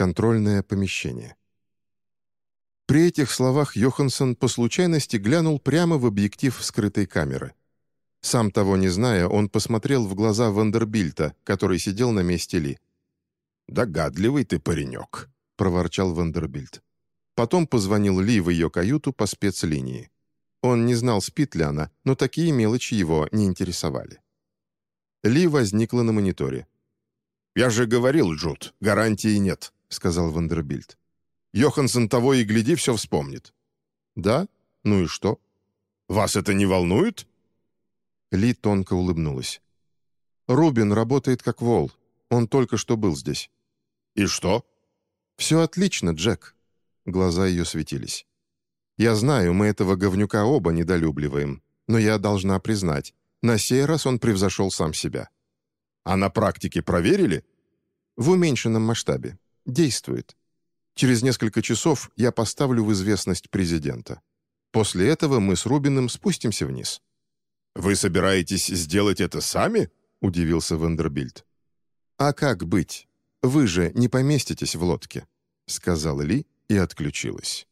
Контрольное помещение. При этих словах Йоханссон по случайности глянул прямо в объектив скрытой камеры. Сам того не зная, он посмотрел в глаза Вандербильта, который сидел на месте Ли. «Догадливый ты паренек», — проворчал Вандербильт. Потом позвонил Ли в ее каюту по спецлинии. Он не знал, спит ли она, но такие мелочи его не интересовали. Ли возникла на мониторе. «Я же говорил, Джуд, гарантии нет», — сказал Вандербильт. «Йоханссон того и гляди, все вспомнит». «Да? Ну и что?» «Вас это не волнует?» Ли тонко улыбнулась. «Рубин работает как вол. Он только что был здесь». «И что?» «Все отлично, Джек». Глаза ее светились. «Я знаю, мы этого говнюка оба недолюбливаем, но я должна признать, на сей раз он превзошел сам себя». «А на практике проверили?» «В уменьшенном масштабе. Действует. Через несколько часов я поставлю в известность президента. После этого мы с Рубиным спустимся вниз». «Вы собираетесь сделать это сами?» — удивился Вандербильд. «А как быть? Вы же не поместитесь в лодке», — сказала Ли и отключилась.